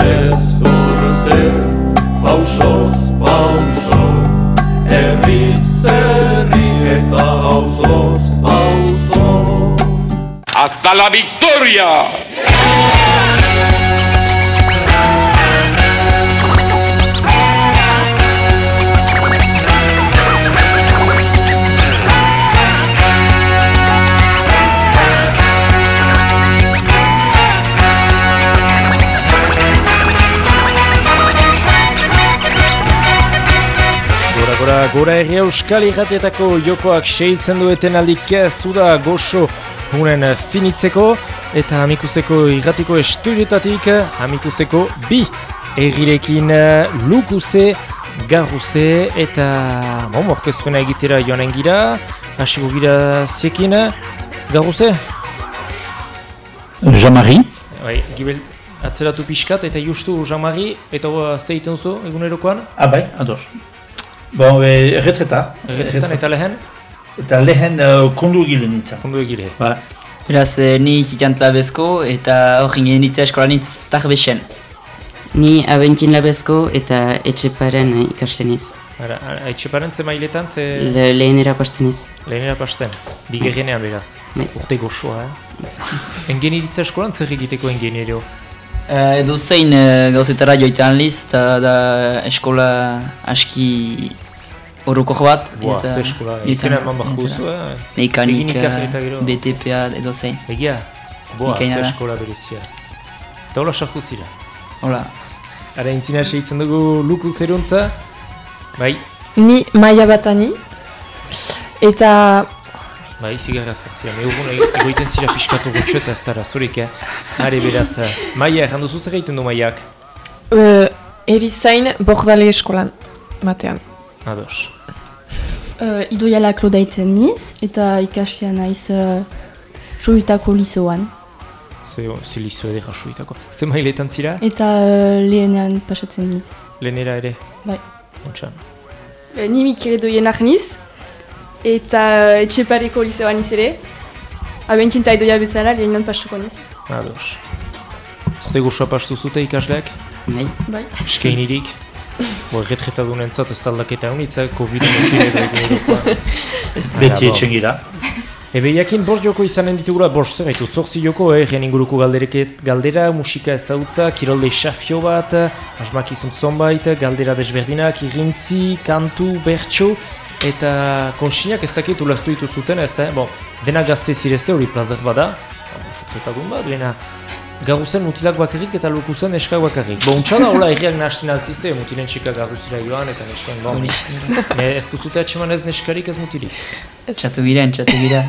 Urtez urte, pausoz pauso Herriz herri eta auzoz auzo ¡Hasta la victoria! Gora, gora, erri euskal irratietako jokoak seitzen dueten aldik zuda goxo hunen finitzeko eta amikuseko irratiko estudiotatik amikuseko bi errirekin eh, lukuze, garruze eta bon, morkezpena egitera joanen gira hasiko gira ziekin garruze? Jean-Marie Bai, gibel atzeratu pixkat eta justu Jean-Marie eta uh, zeiten zu egunerokoan Ah bai, ados. Bon, e, erretreta. erretretan eta lehen Eta lehen uh, kondu gile nintzen. ondo egire Ba, Beraz, eh, ni Kikant Labezko eta hor ginen nintzea eskolanitz tarbexen. Ni abentin labezko eta etxeparen eh, ikasteniz. Ara, ara, etxeparen ze mailetan, ze Le, lehenera pasteniz. lehenera pasten, bigerrenean beraz. Bai. Urte goxoa, eh? Engeniritza eskolan zer egiteko engenierio? Uh, edo zein uh, gauzetara joitan liz, eta da eskola aski orokor bat. Boa, eta ze eskola, izena eman joitara. duzu, eh? Mekanika. BTPA edo zein. Egia, boa, ze eskola berezia. Eta hola sartu zira. Hola. Ara intzina segitzen dugu luku zeruntza. Bai, Ni maia batani. Eta bai, zigarra azkartzia. Egun egoiten zira pixkatu gutxo eta ez dara, zurik, eh? Are beraz, eh, maia, errandu zer egiten du maiak? uh, erizain bordale eskolan batean. Ados. Uh, Idoiala klodaiten niz, eta ikaslea naiz uh, Soitako lizoan. Ze, ze lizo edera suitako. Ze mailetan zira? Eta uh, lehenean pasatzen niz. Lehenera ere? Bai. Ontsan. Eh, Ni Mikele doienak niz, eta eh, etxepareko lizeoan niz ere. Abentzinta idoia bezala lehenan pastuko niz. Ados. Urte gozoa pastu zute ikasleak? Bai. Bai. Eskainirik? Bo, erretreta du nentzat ez taldaketa honitza, Covid-19 edo egunerokoa. beti etxen gira. Ebe jakin bost joko izanen ditugula, bost zer gaitu, zortzi joko, eh, gen inguruko galdereket galdera, musika ezautza, kirolde xafio bat, asmakizun zonbait, galdera desberdinak, irintzi, kantu, bertso, eta konsinak ez dakit ulertu dituzuten ez, eh? bon, dena gazte zirezte hori plazer bada, erretretagun bat, dena garuzen mutilak bakarrik eta lukuzen eskak bakarrik. Bo, untsa da, hola erriak nahasten altzizte, mutilen txika garuzira joan eta nesken, bon, ne, ez duzute atxeman ez neskarik ez mutilik. Txatu gira, txatu gira.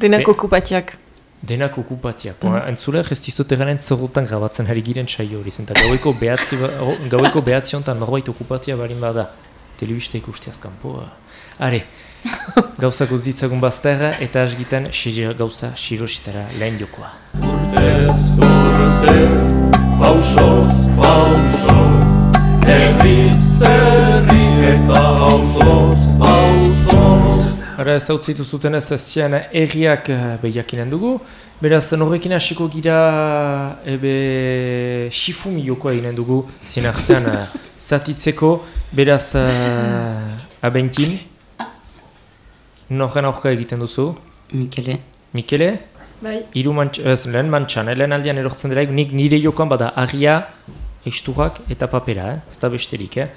Denak Be- okupatiak. Denak okupatiak. Mm -hmm. Entzule, ez dizut eganen zerrotan grabatzen hari giren saio hori zen. eta Gaueko behatzi, ba- gaueko behatzi honetan norbait okupatia barin bada. Telebista ikustiaz kanpoa. Are, gauza guztitzagun bazterra eta asgitan xir, gauza xirositara lehen jokoa. Urtez urte, pausoz pauso Herriz herri eta auzoz auzo Ara ez hau zituzuten ez zian erriak eh, behiakinen dugu. Beraz, norrekin hasiko gira ebe shifumi jokoa eginen dugu zin artean eh, zatitzeko. Beraz, uh, abentin. Norren aurka egiten duzu. Mikele. Mikele, Bai. hiru mantx, ez, lehen mantxan, eh, lehen aldean erortzen dela, nik nire jokoan bada agia, esturak eta papera, eh? ez da besterik, eh?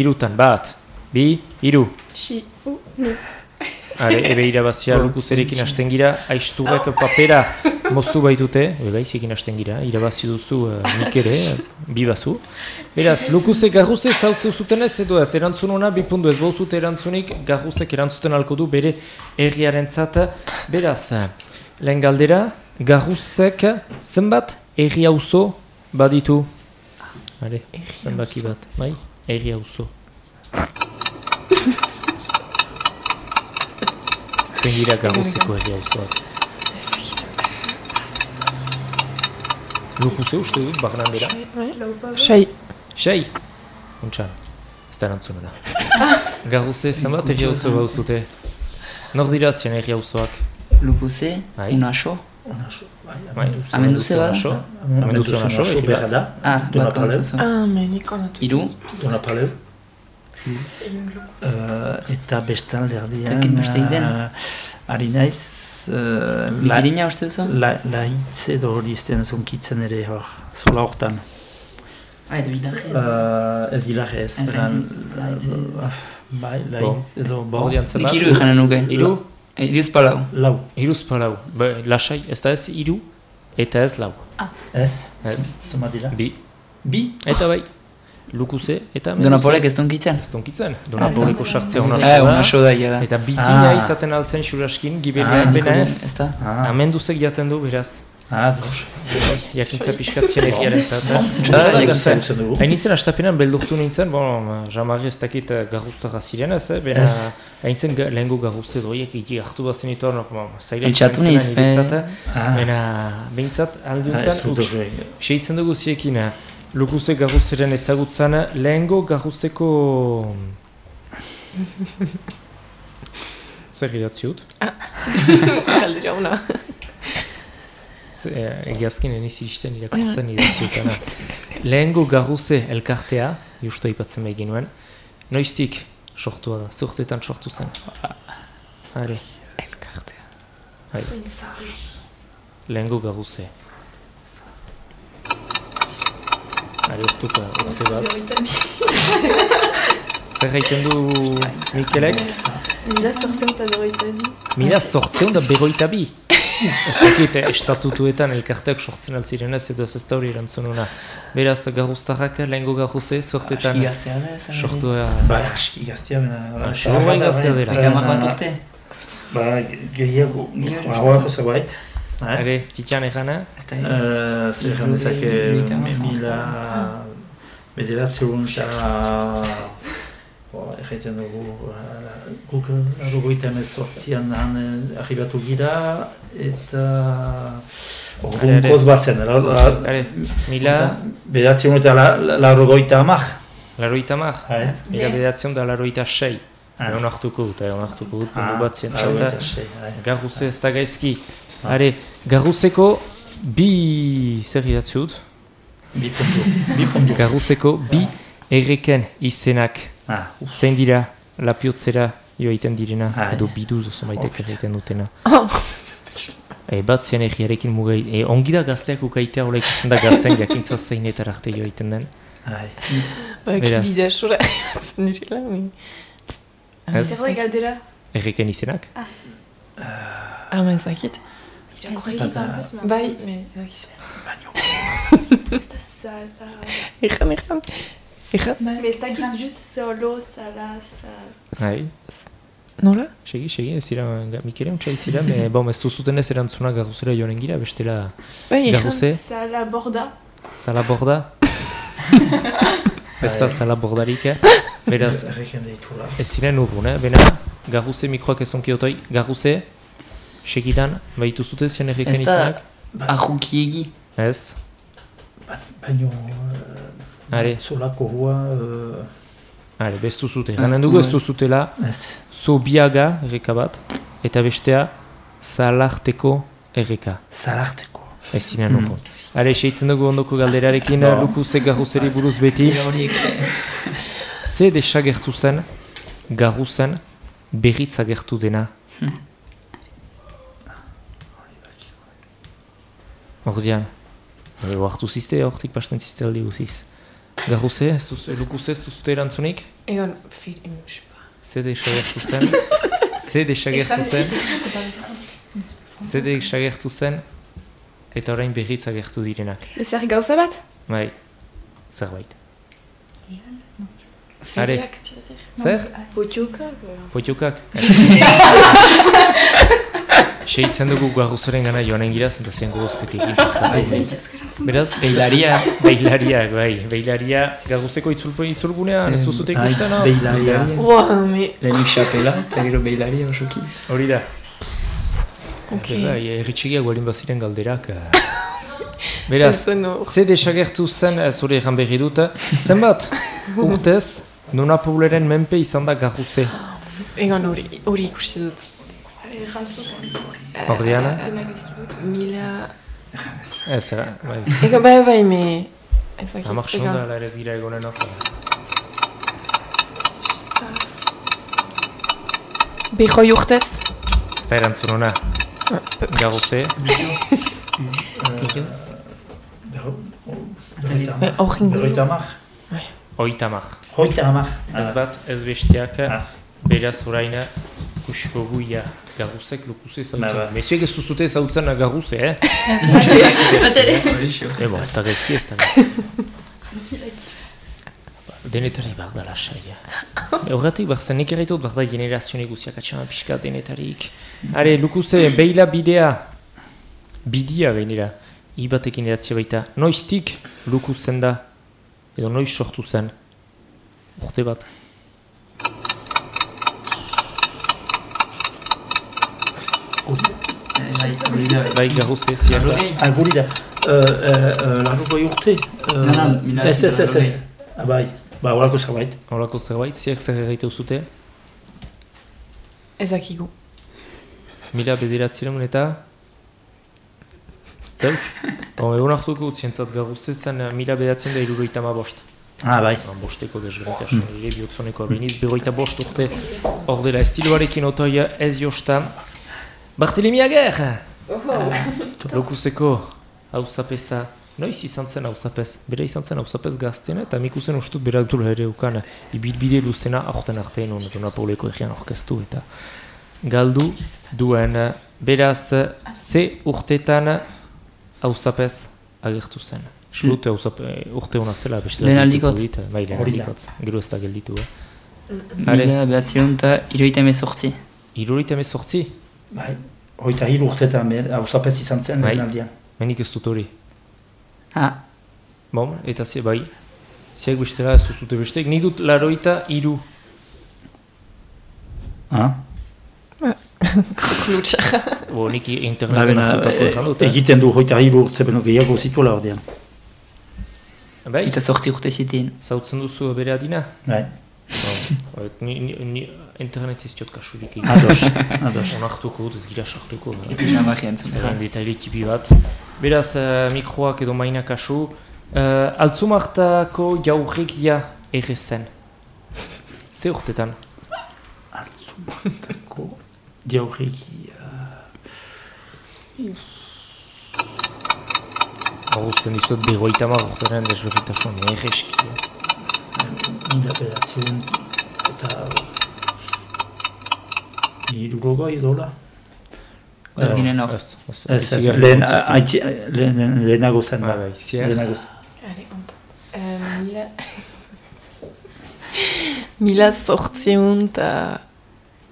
Irutan, bat, bi, hiru. Si, u, ni. Are, ebe irabazia lukuzerekin hasten gira, aisturek papera moztu baitute, ebe baizekin hasten gira, irabazi duzu uh, nik ere, bi bazu. Beraz, lukuze garruze zautze zuten ez edo ez, erantzun hona, bi puntu ez bauzute erantzunik, garruzek erantzuten alko du bere erriaren Beraz, lehen galdera, garruzek zenbat erri auzo baditu? Are, zenbaki bat, bai? Erri auzo. Zein dira garruzeko herri auzoak. Lukuze uste dut, bagnan dira. Sei. Sei! Untxan, ez da erantzunena. Garruze, zenbat herri auzo bauzute? Nor dira zian herri auzoak? Lukuze, Bai. Unaso, Onaso, bai, Bai, Amenduze bada? Onaso. Amenduze Amenduze onaso, onaso, berra da. Ah, Dona bat Paleu. kontzazu. Ah, menik onatu. Iru? Dona Paleu. Uh, eta bestalde dakit erdian... beste iden. Uh, ari naiz... Uh, la, Mikirina uste duzu? la, hitz edo hori izten zonkitzen ere hor, zola hortan. Ah, edo hilarri. Uh, ez hilarre ez. Edo. uh, Bai, la hitz edo... Bo, Ordian Nik zenbat? iru ikanen nuke. Iru? Eh, Iruz palau. lau. Iruz palau. Ba, lasai, ez da ez iru, eta ez lau. Ez? Ez. Zuma dira? Bi. Bi? Eta bai, lukuze, eta Donapolek ez donkitzen? Ez donkitzen. Donapoleko sartzea hona Eh, da. unaso da, da. Eta bitina Ah. izaten altzen xuraskin, Ah, gibeliak bena Nikoden, ez. Da? Ah, Amenduzek jaten du, beraz. ah dos. Jakintza pixkatzien egiaren zat. Ah. Hain nintzen astapenan beldurtu nintzen, bon, jamarri ez dakit eh, garruztara ziren ez, eh? bena hain nintzen lehenko garruzte doiek egi hartu no, bon, zaila Pentsatu izan niz, eh. Ah, Bena, behintzat ah, utx, hori. seitzen dugu ziekin, lukuze garruzeren ezagutzan, lehenko garruzeko... Zer idatziut? Galdera una. Ze- eh, Egiazkin eniz iristen irakurtzen idatziutana. Lehengo garruze elkartea, justu aipatzen behin nuen, noiztik sortua da, zurtetan sortu zen. Are, Elkartea. Hai. lehengo garruze. Are, urtuko, urte bat. Zer gaiten du Mikelek? Mila zortzeun eta berroita bi. Mila sortzeun da berroita bi. Ez dakit, eh, estatutuetan elkarteak sortzen alzirenez edo ez da hori erantzununa. Beraz, garruztarrak lehengo garruze, sortetan Aski gaztea da, ez sortu da. Bai, aski gaztea bena. Ah, seguru bai gaztea dela. Eta hamar bat urte. Ba, gehiago, Gehiago, zerbait. Eh? Are, titxan egana, da, Eh, Zer egan dezake, Hirurogeita hamar. mila... Bederatzeun eta... Bo, Erraiten dugu, eh, guk arogoita emezortzian han eh, arribatu gira, eta... Are. Orgunkoz bazen, mila, bederatzeun eta la- la- larogoita hamak. laroita mar, Eh? mila bederatzen da laroita sei. Ah. Egon hartuko dut, egon hartuko dut, Ah, bat zien larogeita zenta. sei, eh. Garruze ez da gaizki. Are, garruzeko bi zer idatzi dut? Bi puntu, bi puntu. Garruzeko bi erreken izenak Ah, uf. zein dira lapiotzera joaiten direna, Ah, edo eh. biduz zomaitek Ok. egiten dutena. E, bat zen egiarekin mugai, e, ongi da gazteak ukaitea hola ikusten da gazten jakintza zeinetar arte joaiten den. Ai. Bak, Beraz. bidea sura. Nirela, mi. Ez? Zer da galdera? Erreken izenak? Ah, ma ezakit. Bata- Bai, me, ezakit. Ez da zala... Ejan, ejan. Ejan. Me ez dakit just solo, zala, zala... Hai, Nola? segi, segi, ez zira, ga- Mikele untsa izira, me, bom, ez duzuten ez erantzuna garruzera joanen gira, bestela Bai, ejan. garruze, Zala borda. zala borda. ez da zala bordarik, eh? beraz, Erreken deitura. ez ziren urrun, eh? bena, garruze mikroak ez onkiotoi, garruze, segidan, baitu zute zian erreken Ez da- izenak? Ajukiegi. Ez, Baino... Are. Zolako hua... Uh, Hale, bestu zute. Ganen dugu du ez duzutela, ez. Zobiaga erreka bat, eta bestea Zalarteko erreka. Zalarteko. Ez zinen Hmm. urrun. Hale, seitzen dugu ondoko galderarekin, No. lukuze garruzeri buruz beti. Ze desagertu zen, garru zen, berriz agertu dena. Ordian, e, oartu zizte, hortik pasten zizte aldi guziz. Garruze, ez duz, lukuze ez duzute erantzunik? Egon, film, Ze desagertu zen, ze desagertu zen, ze desagertu zen, eta orain berriz agertu direnak. Bezer gauza bat? Bai, zerbait. Are, zer? Potioka? Potxukak? Seitzen dugu garruzaren gana joanen gira, zenta zen gogozketik. Beraz, Behilaria. Beilariak, bai. Beilaria garruzeko itzulpo itzulgunean, ez duzute ikusten, hau? Beilaria. Wow, me... Lehenik xapela, eta gero behilaria osoki. Hori da. Ok. Bai, erritxegiak gualin baziren galderak. eh. Beraz, ze desagertu zen, hori egan berri dut, zenbat urtez, nuna pauleren menpe izan da garruze. Egon, hori, hori ikusi dut. Errantzu. Ordeana? Mila... Ez, eh, bai. Ega bai bai, me... Ez Amak ega. sonda, ala ere ez gira egonen hor. Behoi urtez? Ez da erantzun ona. Garroze, Eh, inguru. Berroita hamar. oita mar. Hoita hamar. Ez bat, ez bestiak, Ah. beraz oraina kusiko guia garruzek lukuze Ba, zautzen. ba. Mesuek ez duzute zautzen garruze, eh? Ebo, ez da gaizki, ez da gaizki. Denetari behar da lasaia. Horretik behar zen, nik erraitut behar da generazio neguziak atxama pixka denetarik. Are, lukuze, beila bidea, bidia gainera, ibatekin eratzea baita. Noiztik lukuzen da, edo noiz sortu zen, urte bat. Bai, garruze. Ah, guri da. Uh, uh, Larrugoi urte. Uh, No, no, mila Ez, ez, ez. Ah, bai. Ba, horako zerbait. Horako zerbait, ziak zer erraitu zute, Ez dakigu. mila bederatziremun eta... Deus? Oh, egon hartuko utzientzat garruze zen eh, mila bederatzen da iruroita ma bost. Ah, bai. Ba, bosteko desberitasun, mm. ere bihotzoneko abeniz, berroita bost urte hor dela estiloarekin otoia ez josta. Bartelemi Ager! Lokuseko hauzapeza, noiz izan zen hauzapez? Bera izan zen hauzapez gaztena eta mikusen ustut bera dutula ere ukan ibilbide luzena aurten artean hon Dona Pauleko egian orkestu eta galdu duen beraz ze urtetan hauzapez agertu zen. Eslut hauzape urte hona zela beste Lehen aldikotz. dit, bai lehen gero ez da gelditu. Eh? Mila behatzireun eta iruita emezortzi. Iruroita emezortzi, Bai. Hoita hiru urtetan hauzapez izan zen Bai. aldian. menik ez dut hori. Ah, Bom, eta ze, bai, ziak bestela ez duzute besteek, nik dut laroita iru. Ah? Klutsa. Bo, nik Ba, interneten hartutako ezan dut, eh? egiten du hoita hiru urte beno gehiago zituela ordean. Bai, eta sortzi urte zitien. zautzen duzu bere adina? Bai. Ni, ni, ni internet ez diot kasurik egin. Ados, ados. Onartuko dut, ez gira sartuko. Zerren detaile tipi bat. Beraz, uh, mikroak edo maina kasu. Uh, altzumartako jaurregia errezen. Ze urtetan? Altzumantako diaurreki... Horuzten dizut berroita mar urteren desberritasun erreski. Mila bedatzion eta... Irurogoi dola. Ez ginen hor. Ez, ez, Ez, ez, lehen, kontzizti. haitzi, lehen, lehenago zen. Bai, bai, ziar. Lehenago zen. Are, ondo. Eh, mila... Mila zortzion eta...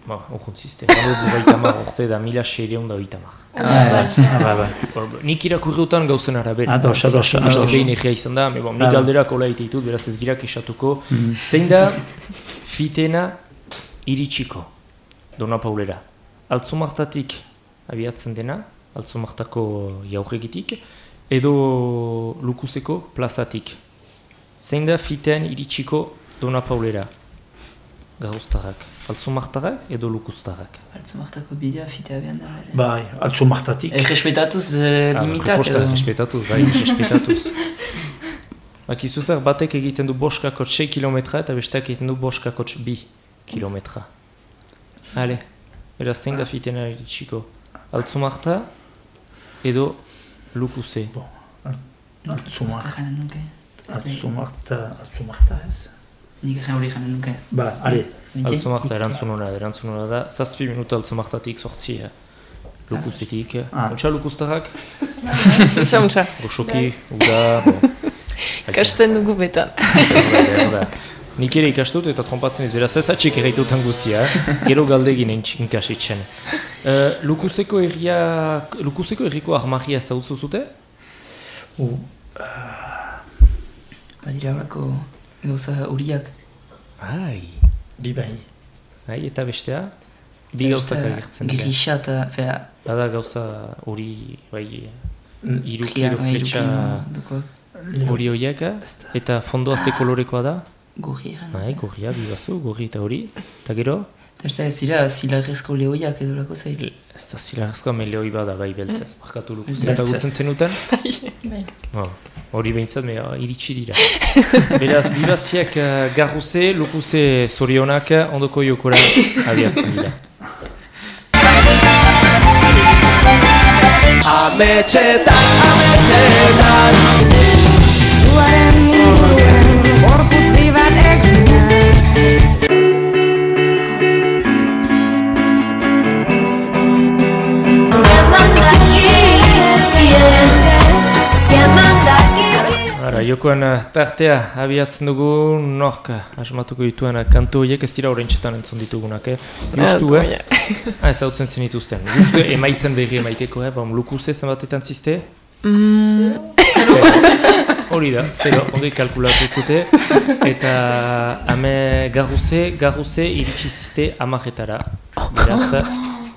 Ba, urguntzizte. Gano berroita mar urte da mila seireun da oita mar. Ah, bai, bai. Or, Nik irakurriutan gauzen arabera. Ados, ados, Haste ados. behin egia izan da, me bon, nik Ah. galderak ola ite ditut, beraz ez girak esatuko. Mhm. Zein da fitena iritsiko, Dona Paulera. Altzumartatik abiatzen dena, altzumartako jaurregitik, edo lukuzeko plazatik. Zein da fitean iritsiko Dona Paulera. Garuztarrak. Altzumartarrak edo lukuztarrak. Altzumartako bidea fitea behan da. Bai, altzumartatik. Eh, Respetatuz eh, limitak Refosta, edo... respetatuz, bai, respetatuz. Bakizu zer, batek egiten du boskako 6 kilometra eta besteak egiten du boskako 2 kilometra. Hale, beraz zein da fitena iritsiko. Altzumarta edo lukuze. Ez da- Altzumarta, altzumarta ez? Nik egin hori janen nuke. Ba, ale. Altzumarta erantzununa, erantzununa da, zazpi minuta altzumartatik sortzi. Eh? Lukuzetik. Ah. Untxa lukuztarrak, Untsa, untsa. goxoki, uda, bo. Kasten dugu betan. Nik ere ikastut eta trompatzen ez, beraz ez atxik erraitutan guzia, eh? gero galdegin inkasitzen. Uh, lukuzeko erria, lukuzeko erriko armagia zautzu zute? U, Badira horako gauza huriak. Ai, bi bai. ai, eta bestea? Bi gauzak agertzen dira. Grisa eta... Fea, Bada gauza hori, bai, Mm, iru kia, kilo bai, fletxa. Hori horiek, eta fondoa ze kolorekoa da? Gorri egan. Bai, gorria, bi bazu, gorri eta hori. Eta gero, Eta ez da ez dira zilarrezko lehoiak edo lako zail. Ez da zilarrezkoa melehoi bada bai beltzez. Markatu lukuz eta gutzen zenuten. Bai. Oh, hori behintzat, me, iritsi dira. Beraz, bibaziak uh, garruze, lukuze zorionak eh, ondoko jokora abiatzen dira. Ametxetan, ametxetan Ara, jokoan eh, tartea abiatzen dugu nork eh, asmatuko dituen eh, kantu horiek ez dira horrentxetan entzun ditugunak, eh? Justu, Ah, eh? Ah, ez hautzen zenituzten. Justu, emaitzen berri emaiteko, eh? Bam, lukuze zenbatetan ziste? Mm, Hori da, zero, hori kalkulatu zute. Eta ame garruze, garruze iritsi ziste amajetara. Beraz,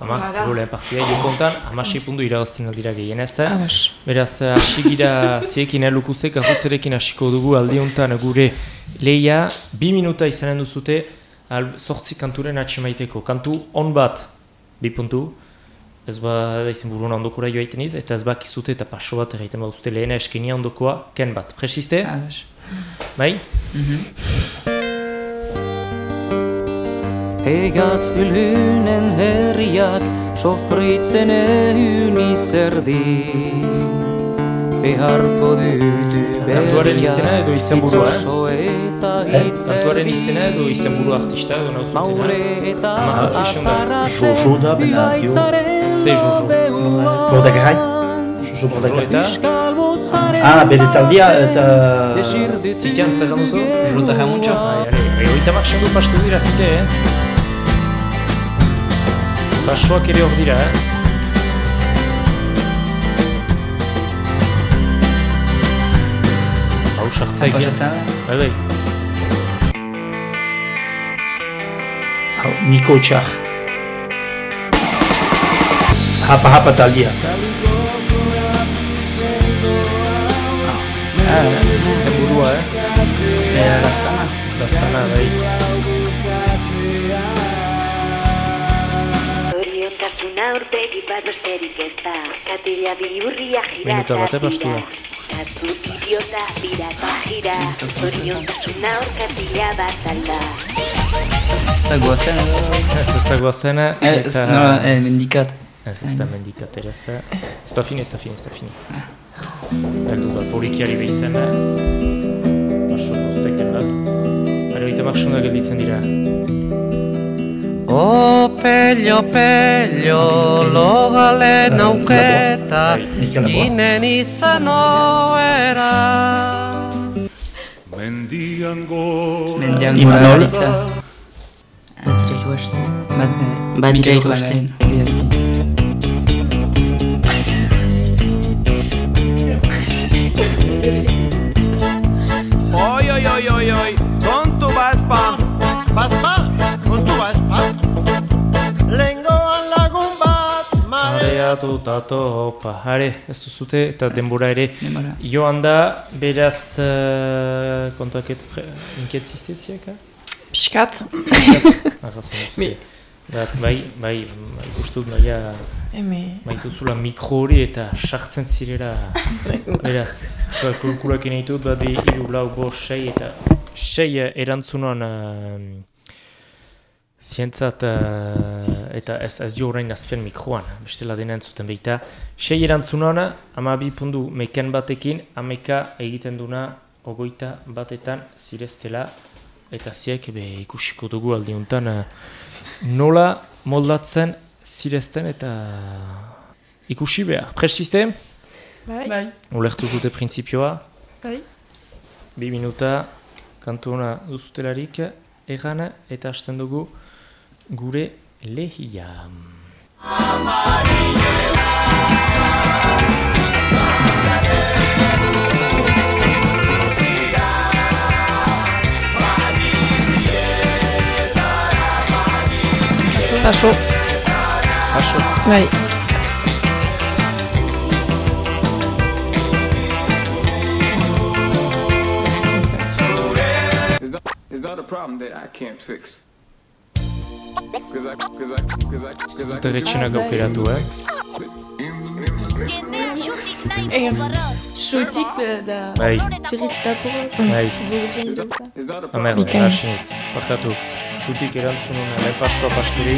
amak zero lehen partia, jokontan, amasei pundu irabazten aldira gehienez. abas. Beraz, hasi gira ziekin lukuze, garruzerekin hasiko dugu aldiuntan gure leia, bi minuta izanen duzute, al, sortzi kanturen atxemaiteko. Kantu on bat, bi puntu, ez ba, da izen buruan ondokora joaiten iz, eta ez bakizute eta paso bat egiten baduzute lehena eskenia ondokoa, ken bat. Presiste? Ados. Bai? Egatz ylhynen herjak, sofritzen ehyn zerdi. Beharko dut Kantuaren izena edo izenburua, eh? Itzoso eta Kantuaren izena edo izenburu artista edo nauzutena. Maure eta Hamazazpi xunda. Jojo da, bena, dio. Ze Jojo. Bordak gai? Jojo bordak eta? Ah, bere taldia eta... Titian, zer duzu? Ruta jamuntxo? Bai, ale, bai, hogeita mar xandu pastu dira fite, eh? Basoak ere hor dira, eh? Hau sartza egia. Pasatzen da? Bai, bai. Hau, Niko Txar. Hapa hapa taldia. Ah, Izenburua, eh? Era lastana. Lastana, bai. Bat besterik ez da Katila bihurria jirata bate pastu da. Katu idiota birata jira Zoriontasuna aur katila bat alda Ez da guazen. Ez ez da guazena, Eh, ez, eta... no, eh, mendikat. Ez ez da mendikatera, ez da... Ez da fini, ez da fini, ez da fini. Beldu da, polikiari behizen, eh? Baso, nozteken dat. Haro, eta maksuna gelditzen dira. O pello, pello, logalen auketa, ginen izan oera. Mendian gora Mendian Imanol. joazte. Bat, eh, Badira Mikel ikusten. Urlanaren, Areatu eta topa. Are, ez duzute eta denbora ere. Denbora. Joan da, beraz, uh, kontuak et, inkiet zizteziak, eh? Piskat. Bat, bai, bai, bai, ikustut baia, Eme. maituzula mikro hori eta sartzen zirera, beraz, ba, kulkulak ditut, bat bi, iru, lau, bo, sei, eta sei eh, erantzunon uh, zientzat, eh, eta ez, ez jo orain azpen mikroan, bestela dena entzuten behita, sei erantzunon, ama bi pundu meken batekin, ameka egiten duna ogoita batetan zireztela, eta ziek be, ikusiko dugu aldiuntan, uh, nola moldatzen zirezten eta ikusi behar. Presiste, Bai. Bai. ulertu dute printzipioa, Bai. bi minuta kantu hona duzutelarik egan eta hasten dugu gure lehia. Paso. Paso. Bai. It's not a problem that I can't fix. Ez dut erretxenak aukeratu, eh? Xutik da... Bai. Ferrik daporok. Bai. Futbolgin Ah, merde, Bikain. hasi niz. Barkatu. Xutik erantzun hona, lehen pasoa pasteri.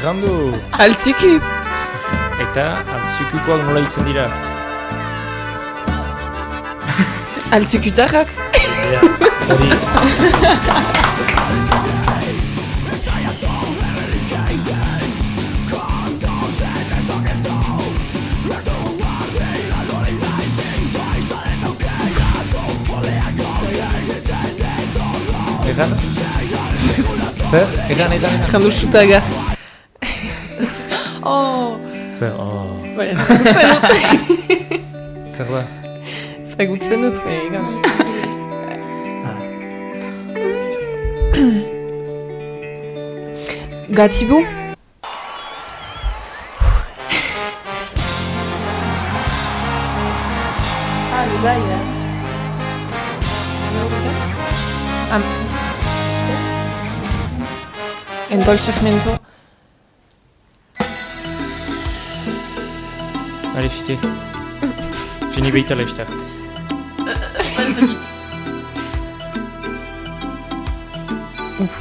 Errandu! Altzuku. Eta altzukukoak nola hitzen dira? Altzuku txarrak. Ja, hori. Egan? Zer? Egan, egan, egan. Jandu sutaga. Zer, oh. Bai, Zer da? Zagutzen dut, bai, egan. Gatibu? Ah, le bail, là. En dolcemento. Allez, fite. Fini behita laiztak. Uf.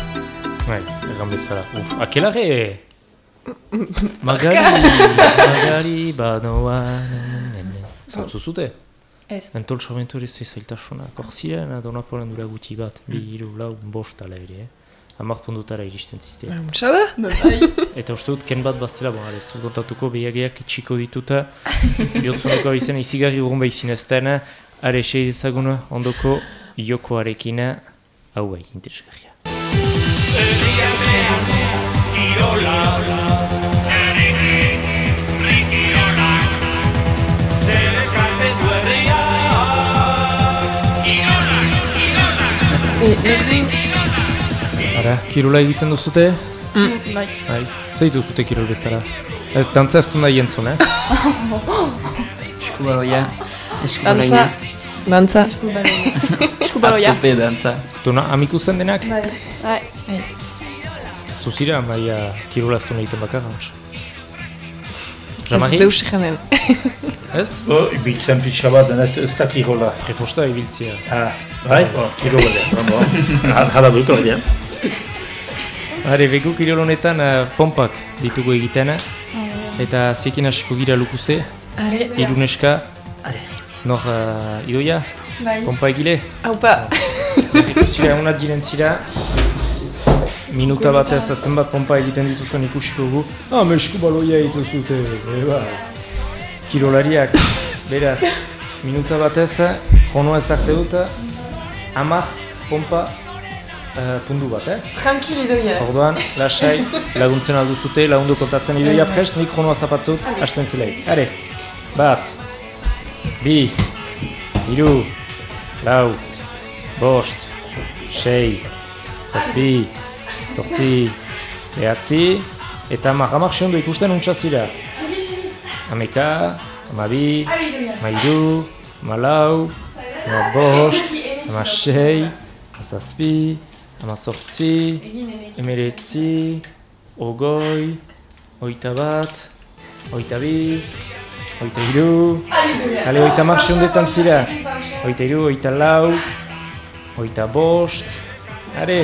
Bai, erran bezala. Uf, akelare! Margari, Margari, banoa... Zautzu zute? Ez. Entolxamentu ere ze zailtasunak. Hor ziren, donaporen dura guti bat. Bi, hiru, lau, bost ala ere. Eh? Hamar pundutara iristen zizte. Untsa da? Eta uste dut, ken bat bazela, bon, ez dut kontatuko, behiageak txiko dituta. Biotzuneko izan, izigarri urrun behizin ez dena. Are, sei dezagun ondoko jokoarekin. Hau bai, interesgarria. Ara, kirola egiten duzute? Mm, bai. Bai, zeitu zute kirol bezala. Ez, dantza ez du nahi entzun, eh? Eskubaloia. Eskubaloia. Dantza. Eskubaloia. Atope dantza. Tuna, amiku zen denak? Bai. Bai. Zuzira, maia kirola ez du nahi egiten bakarra. Ez deus janen. Ez? Bo, ibiltzen pixka bat, ez, ez da kirola. Prefosta ibiltzia. Ah, bai? Kirola. Bo, jala dut hori, eh? Hare, beko kirol honetan eh, pompak ditugu egiten, eta zekin hasiko gira lukuze, Are. iruneska, nor uh, idoia, Bai. pompa egile, Haupa. ikusira egunat diren zira, minuta batez zenbat pompa egiten dituzuen ikusiko gu, ah, mesku baloia dituzute, eba, kirolariak, beraz, minuta batez, jonoa ezarte dut, amak pompa uh, pundu bat, eh? Tranquil idoia. Orduan, lasai, laguntzen aldu zute, lagundu kontatzen idoia prest, nik jonoa zapatzut, hasten zelai. Are, bat, bi, hiru, lau, bost, sei, zazpi, zortzi, behatzi, eta hamar, hamar sehondo ikusten untxazira. Hameka, hamabi, hamairu, hamalau, hamabost, hamasei, hamazazpi, hamazortzi, emeretzi, ogoi, oita bat, oita bi, oita hiru, ale oita mar seundetan zira, oita hiru, oita lau, oita bost, are,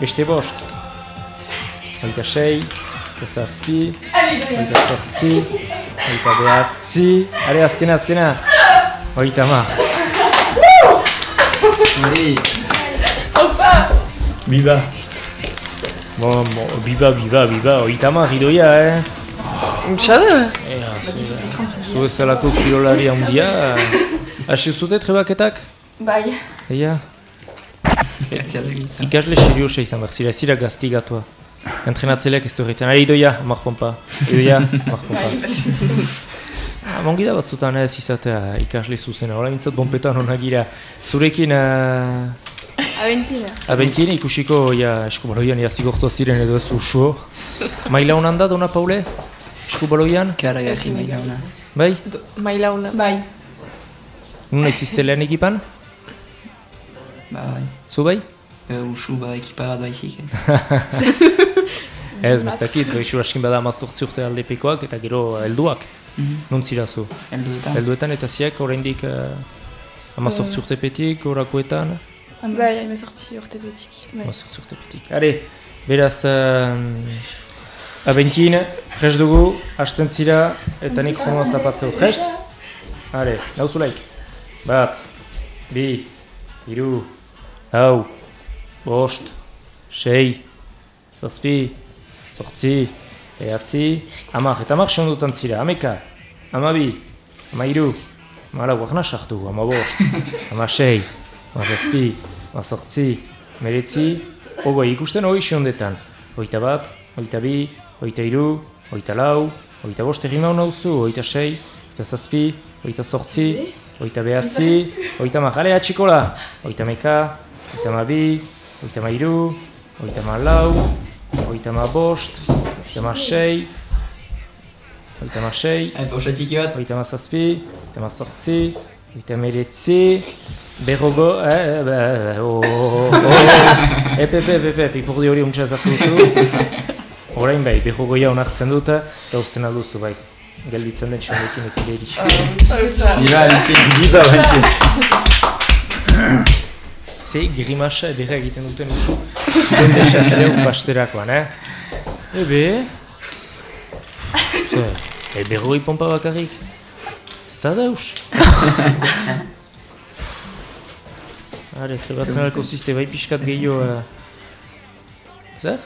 beste bost, oita sei, oita zazpi, oita zortzi, oita behatzi, sortzi, are azkena, azkena. Oita ma. Opa! Biba. Bo, bo, biba, biba, biba, oita ma, gidoia, eh? Untxada? Ea, zu, zu ezalako kirolari handia. Hasi zute trebaketak? Bai. Eia? Ikasle seriosa izan behar zira, zira gaztigatua. Entrenatzeleak ez du egiten, ari idoia, amak pompa. Idoia, amak pompa. Ah, Mongi da batzutan ez izatea ikasle zuzena, hola mintzat bonpetan honak gira. Zurekin, uh, Aventina. abentin ikusiko, ja, eskubaloian, ja, zigortua ziren edo ez usuo. Maila honan da, dona Paule? Eskubaloian? Kara gaji maila ona. Bai? Maila una. Bai. Nuna izizte lehen ekipan? Ba, bai. Zu bai? E, usu ba ekipa bat baizik. Ez, mestakit, gaixo askin bada amazortzi urte aldepekoak eta gero helduak. Mhm. Non zira zu? Helduetan. Helduetan eta ziak oraindik uh, amazortzi urtepetik, orakoetan, Bai, hain sortzi urte betik. Bai. amazortzi urtepetik. Are, beraz, uh, abentin, prest dugu, hasten zira, eta nik joan zapatzeu. Prest? Are, nauzulaik. Bat, bi, hiru, hau, bost, sei, zazpi, zortzi, ehatzi, amak, eta amak segundutan zira, ameka, amabi, amairu, amala guakna sartu, ama bost, ama sei, ama zazpi, ama zortzi, meretzi, ogoi ikusten hori segundetan, oita bat, oita bi, oita iru, oita lau, oita bost egin hau nauzu, oita sei, oita zazpi, oita zortzi, oita behatzi, oita ma, jale atxikola, oita meka, oita ma bi, oita ma iru, oita ma oita ma oita ma oita ma oita ma oita ma oita meretzi, berrogo, eh, eh, eh, oh, oh, oh, epe, epe, epe, epe, ipurdi hori untsa zartu duzu. Orain bai, berrogoia onartzen dut, eta usten alduzu bai. Gelditzen den txandekin ez ere iritsi. Ira, entzin. Gida bentzen. Ze grimasa edera egiten duten usu. Dende xasaleu pasterakoan, eh? Ebe... Zer, e berroi pompa bakarrik. Ez da daus. Are, trebatzen alko ziste bai pixkat gehiago... Uh... Zer?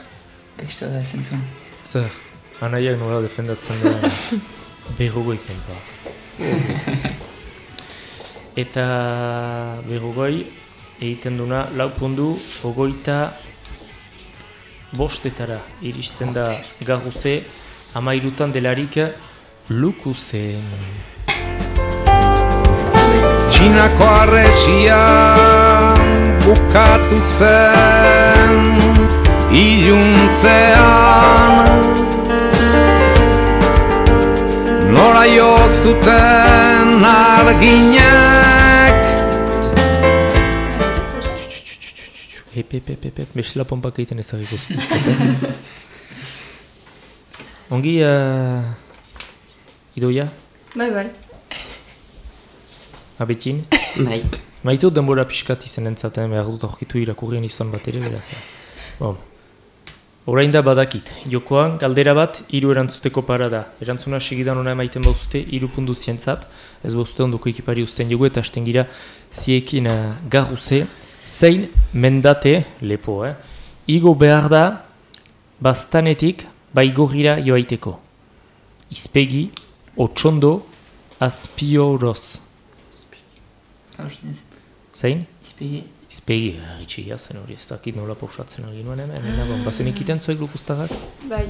Gaizto da ezen zuen. Zer, anaiak nola defendatzen da berrogoi pompa. Eta berrogoi egiten duna lau pundu ogoita bostetara iristen da garruze amairutan delarik lukuzen. Txinako arretxia bukatu zen iluntzean Nora jo zuten arginek Ep, ep, ep, ep, ep, mesla pompak egiten ezagiko zituzten. Ongi, uh, idoia, Bai, bai. Abetin. Bai. Maitu denbora pixkat izen entzaten, behar dut aurkitu irakurrien izan bat ere, beraz. Bon. Orain da badakit, jokoan galdera bat hiru erantzuteko para da. Erantzuna segidan ona emaiten bauzute hiru puntu zientzat, ez bauzute ondoko ekipari uzten jogu eta hasten gira ziekin uh, garruze, zein mendate, lepo, eh? Igo behar da, bastanetik, baigorira joaiteko. Izpegi, otsondo, azpioroz. Hausnez. Zein? Izpegi. Izpegi, ritxigia zen hori, ez dakit nola pausatzen ari nuen hemen, hemen dago, bazen ikiten zuek lukuztagak? Bai.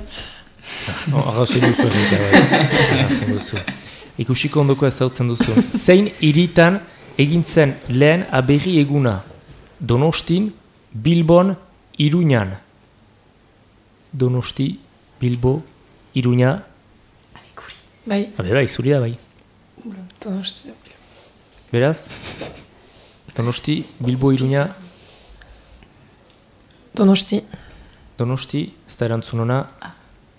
Oh, arrazoi duzu egitea, bai. Arrazoi duzu. Ikusiko ondoko ezautzen duzu. Zein hiritan egintzen lehen aberri eguna? Donostin, Bilbon, Iruñan. Donosti, Bilbo, Iruña. Bai. Habe bai, zuri da bai. Donosti. Beraz? Donosti, Bilbo, Iruña, Donosti. Donosti, ez da erantzun ona.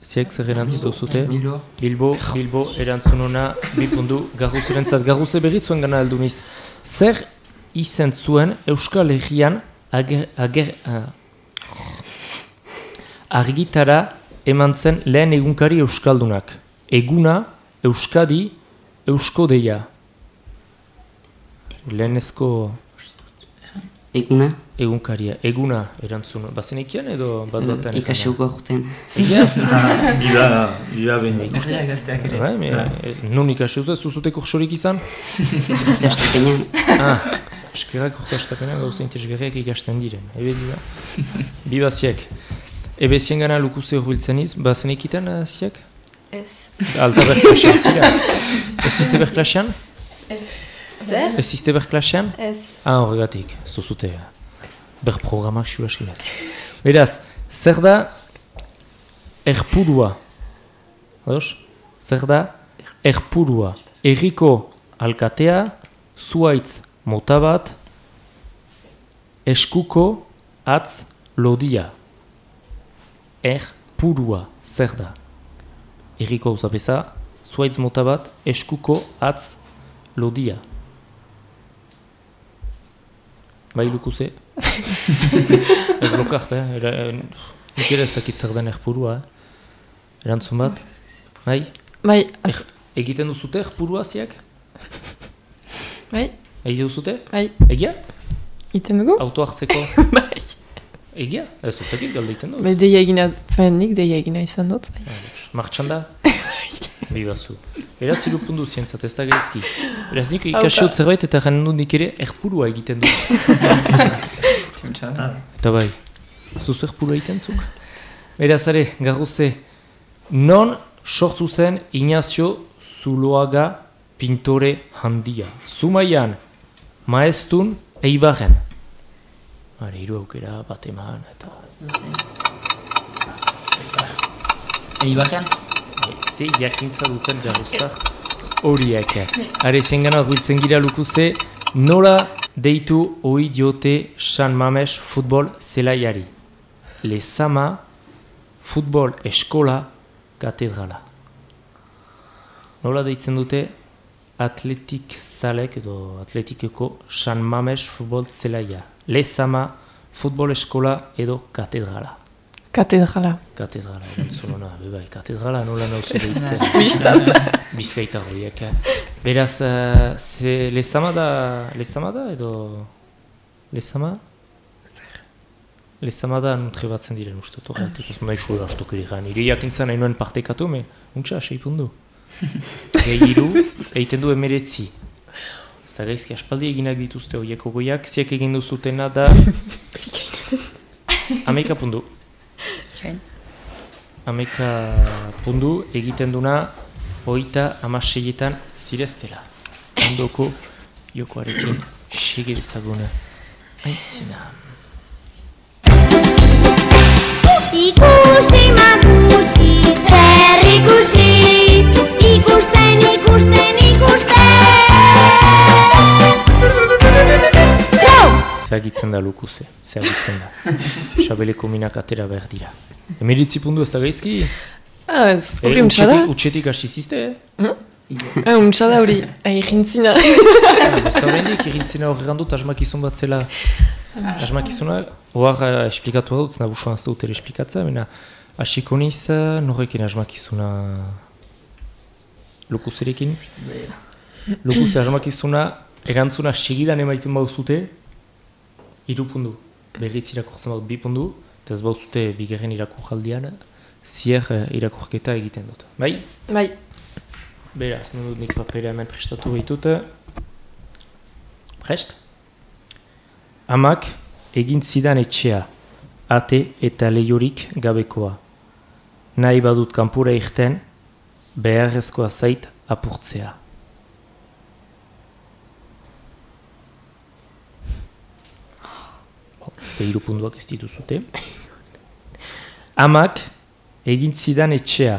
Ziek zer erantzun zute? Bilbo. Bilbo, Bilbo, erantzun ona, bipundu, garruzerentzat. Garruze berriz zuen gana alduniz. Zer izen zuen Euskal Herrian ager, ager, ah, argitara eman zen lehen egunkari Euskaldunak. Eguna, Euskadi, eusko deia. Lehenezko Eguna? egunkaria. Eguna erantzun. Bazenekian edo bat batean? Ikasiuko aurten. Egia? Bida, bida behin. Urtea gazteak ere. Bai, me, eh, non ikasi ez zuzuteko ursorik izan? Urte astapenean. ah, eskerrak urte astapenean gauza interesgarriak ikasten diren. Ebe dira. Biba ziek. Ebe zien gana lukuze horbiltzen iz, bazenekiten uh, ziek? Ez. Alta berklasean zira. Ez ziste berklasean? Ez. Zer? Ez ziste berklasean? Ez. Ah, horregatik, zuzute. Ber programak xua xilaz. Beraz, zer da erpurua? Ados? Zer da erpurua? Erriko alkatea, zuaitz mota bat, eskuko atz lodia. Erpurua, zer da? Erriko uzapeza, zuaitz mota bat, eskuko atz lodia. Bai lukuze? ez lokart, eh? Era, eh, nik ere ez dakit zer den erpurua, eh? Erantzun bat? Bai? Bai, Er, egiten duzute erpurua ziak? Bai? Egiten duzute? Bai. Egia? Iten dugu? Auto hartzeko? bai. Egia? Ez ez dakit galde egiten du? Bai, deia egina, fen nik deia egina izan dut. Bai. Martxan da? Bibazu. Beraz irupundu zientzat, ez da gaizki. Beraz nik ikasiot zerbait eta garen du nik ere erpurua egiten dut. eta bai, zuzu erpurua egiten zuk? Beraz ere, garruze, non sortu zen Ignacio Zuloaga pintore handia. Zumaian, maestun eibarren. Hare, hiru aukera bat eman eta... Eibarren? Ze jakintza duten jarruztak horiek. Are zengana guiltzen gira lukuze, nola deitu hoi diote San Mames futbol zelaiari. Lezama futbol eskola katedrala. Nola deitzen dute atletik zalek edo atletikeko San Mames futbol zelaia. Lezama futbol eskola edo katedrala. Katedrala. Katedrala, entzun hona, bebai, katedrala nola nauzu deitzen. Bistan. Bizkaita horiek. Beraz, uh, ze lezama da, lezama da edo... Lezama? Lezama da nuntrebatzen diren uste, torreatik, ez nahi xue astok ere gan. Ire jakintza nahi nuen partekatu, me, untxa, seipundu. Gehi hiru, egiten du emeretzi. Ez da gaizki, aspaldi eginak dituzte horiek ogoiak, ziek egin duzutena da... Ameika pundu. Ameka pundu egiten duna hoita amaseietan zireztela. Ondoko jokoarekin sege dezaguna. Aitzina. Ikusi makusi, zer ikusi, ikusten, ikusten, ikusten. Zagitzen da lukuze, zagitzen da. Xabeleko minak atera behar dira. Emiritzi pundu ez da gaizki? Ah, ez, Eh, hori untsa da? utxetik- Utxetik hasi zizte, eh? Ah, untsa da hori, egintzina. Ez da horrendik irintzena horregan dut asmakizun bat zela. Asmakizuna, hoar uh, esplikatu dut, zena busuan ez dut ere esplikatza, baina hasiko niz uh, norrekin asmakizuna lukuzerekin. Lukuze asmakizuna erantzuna segidan emaiten bauzute, irupundu. Berriz irakurtzen baut bi pundu, eta ez bauzute bigarren irakurjaldian, zier uh, irakurketa egiten dut. Bai? Bai. Beraz, non dut nik papera hemen prestatu ditut. Prest? Amak egin zidan etxea, ate eta lehiorik gabekoa. Nahi badut kanpura irten, beharrezkoa zait apurtzea. Behiru punduak ez dituzute. Amak egin zidan etxea,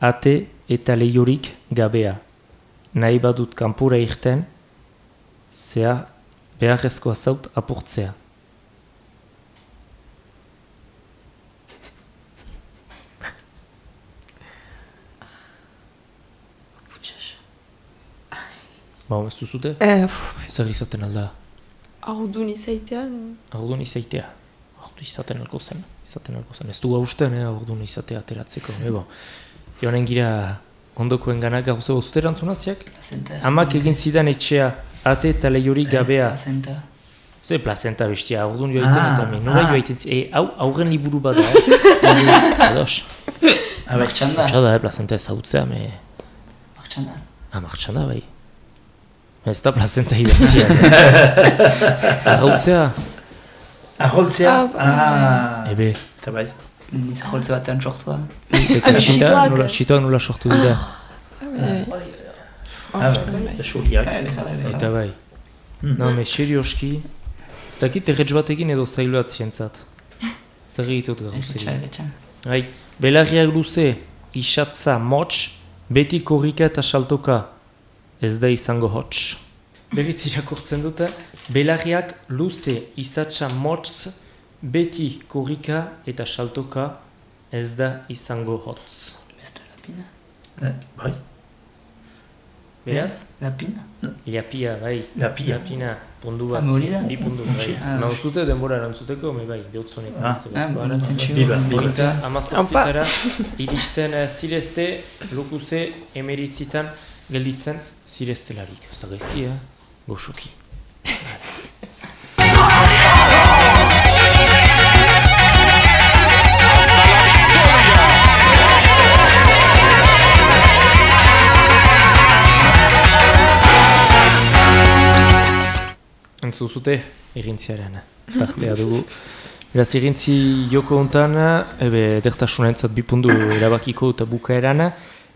ate eta lehiorik gabea. Nahi badut kanpura irten, zea beharrezkoa zaut apurtzea. Ba, ez duzute? Eh, Zer izaten alda? Ardun izaitean, Ordun izaitea. Ordu izaten alko zen. Izaten alko zen. Ez du hausten, eh, ordun izatea ateratzeko. Ego. Joanen gira ondokoen gana gauza gozute erantzunaziak? Plazenta. Amak egin zidan etxea, ate eta lehiori gabea. Plazenta. Ze plazenta bestia, orduan joaiten Ah, eta men, nola ah. joaiten zi, e, hau, aurren liburu bada, eh? Ados. Martxanda. Martxanda, eh, plazenta ezautzea, me... Martxanda. Ah, martxanda bai. Ez da plazenta idatzia. Arrautzea. Aholtzea? Ah, Ah, Ebe. eta bai. Niz aholtze batean sortua. Eta Ah, txita, txitoak. nola, txitoak nola sortu dira. Bai, da. Eta bai. No, me serioski, ez dakit erretz batekin edo zailoat zientzat. Zer egitut garuzeri. erretxa. Bai, belarriak luze, isatza motx, beti korrika eta saltoka, ez da izango hots. Berriz irakurtzen dute, belarriak luze, isatza motz, beti korrika eta saltoka, ez da izango hotz. Beste lapina. Eh, Bai, Beraz? Lapina. Lapia, bai. Lapia. Lapina, pundu bat. Ah, hori da? Bi pundu, bai. Ah, Nauzute denbora erantzuteko, me bai, deutzoneko. Ah. Ah, beratzen txio. Biba, Hogeita. hamazortzitara iristen eh, zirezte, lukuze emeritzitan gelditzen zirestelarik. Ez da gaizki, eh? Goxoki. Entzu zute, irintziaren, tartea dugu. Beraz, irintzi joko hontan, ebe, edertasunentzat bipundu erabakiko eta bukaeran,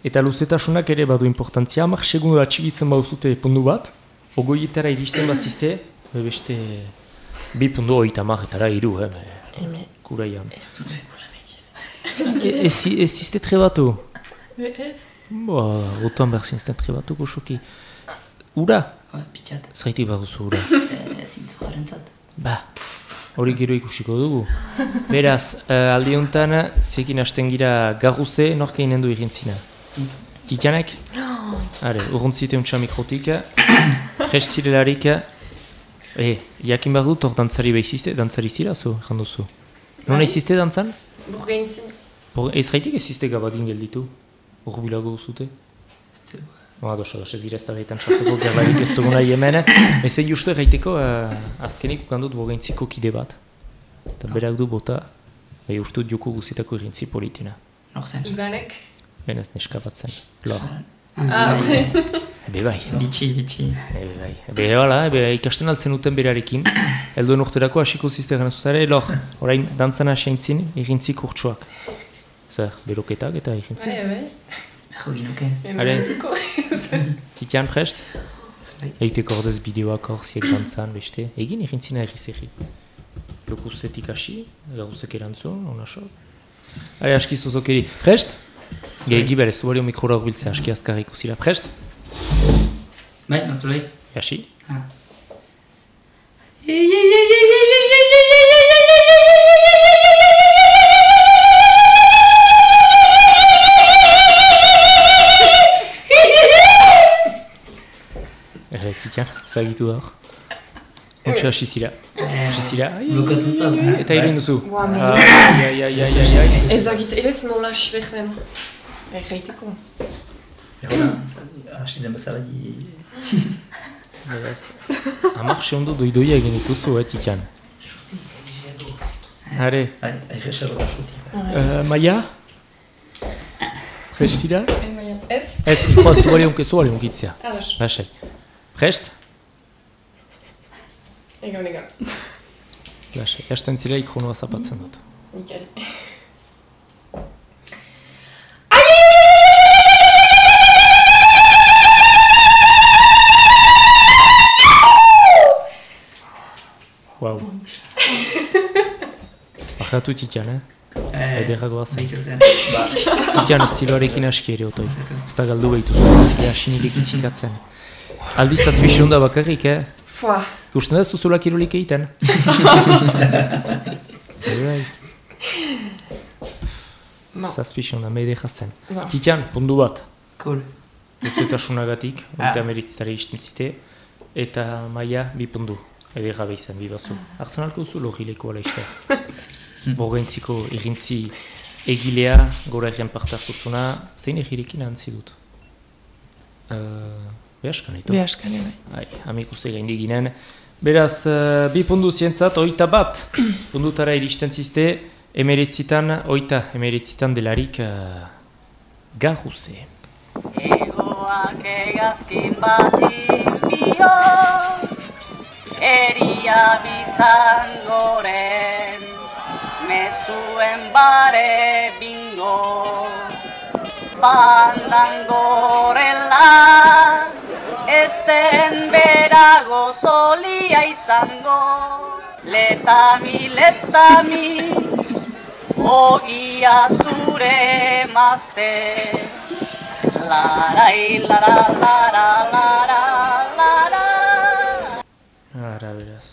eta luzetasunak ere badu importantzia, amak segundu atxigitzen bauzute pundu bat, ogoietara iristen bazizte, be beste bipundu oita marretara iru, eh, kuraian. Ez dut E- Ez ziste trebatu? Ez. Ba, otan behar zinzten trebatu goxoki. Ura? Ba, pitxat. Zaiti baduzu ura. Eh, Zintzu garen zat. Ba, hori gero ikusiko dugu. Beraz, uh, aldi honetan, zekin hasten gira garruze, norke inen du Titianek? Are, urruntzite untsa mikrotik, jes zirelarik, e, jakin behar dut, hor dantzari behizizte, dantzari zira zu, janduzu. Non izizte dantzan? Burgaintzin. Hor, ez gaitik ez izte gabadin gelditu? Hor bilago zute? Ez du. Ba, ados, ados, ez gira ez da behietan sartuko, gerlarik ez dugu nahi hemen. Ez egin uste gaiteko, uh, azkenik ukandut bogaintziko kide bat. Eta berak du bota, bai uste dut joko guzitako irintzi politina. Nor zen. Ibanek. Benez neska bat zen. Lor. Ah, Ebe bai. Bitxi, bitxi. Ebe bai. Ebe hala, ebe ikasten altzen duten berarekin. Elduen urterako hasiko zizte gana zuzare, lor, orain dantzana asaintzin irintzi kurtsuak. Zer, beroketak eta irintzi. bai, bai. Ego ginuke. Ementuko. Titian prest? Egiteko ordez bideoak hor ziek dantzan beste. Egin egintzina egiz egi. Lokuzetik hasi, gauzek erantzun, hona so. Are, aski zuzokeri. Prest? Gehi berez, du balio mikrora horbiltzea aski azkar ikusira. Prest? Bai, nazulei. Hasi? Ah. Ere, titian, zagitu da hor. Ontsa hasi zira. Hasi zira. ai, Blokatu zau. Eta irin duzu. Ua, me- Ai, ai, ai, ai, ai, ai. Ez dakit, ere ez nola siberden. Erraiteko. hasi den bezala di... Beraz, Amak seundu doidoia egin dituzu, eh, titian. Are, Ai, ai, reserva da xuti. uh, Maia? Prest dira? Ez? Ez, ikoaz du balion kezu balion gitzea. Ados. Lasai. Prest? Egon, egon. Lasai. Hasten zira ikronoa zapatzen dut. Mikel. Wow. Bajatu titian, eh? Eh, Ederra goazen. Zen. Titian estiloarekin aski ere otoi. Ez da galdu behitu zira asinirik itzikatzen. Aldiz zazpixon da bakarrik, eh? Fua. Gusten da zuzulak irulik egiten? Ma. Zazpixon da, meide jazen. Ba. Titian, pundu bat. Cool. Utzetasunagatik, Ah. oita meritzare istintzite. Eta maia, bi pundu. Ede gabe izan, bi bazu. Artzen alko zu logileko ala iste. Borgaintziko irintzi egilea, gora egen parte hartuzuna, zein egirekin antzi dut. Uh, behaskan, ito? Behaskan, bai. Hai, amikuse gaindi ginen. Beraz, uh, bi pundu zientzat, oita bat, pundutara iristen zizte, emeretzitan, oita emeretzitan delarik uh, garruze. Egoak egazkin bati bio Eria bizangoren Mezuen bare bingo Fandangorela Esten berago solia izango. Letami, letami Ogia zure mazte Larai, lara, lara, lara, lara Ara, beraz.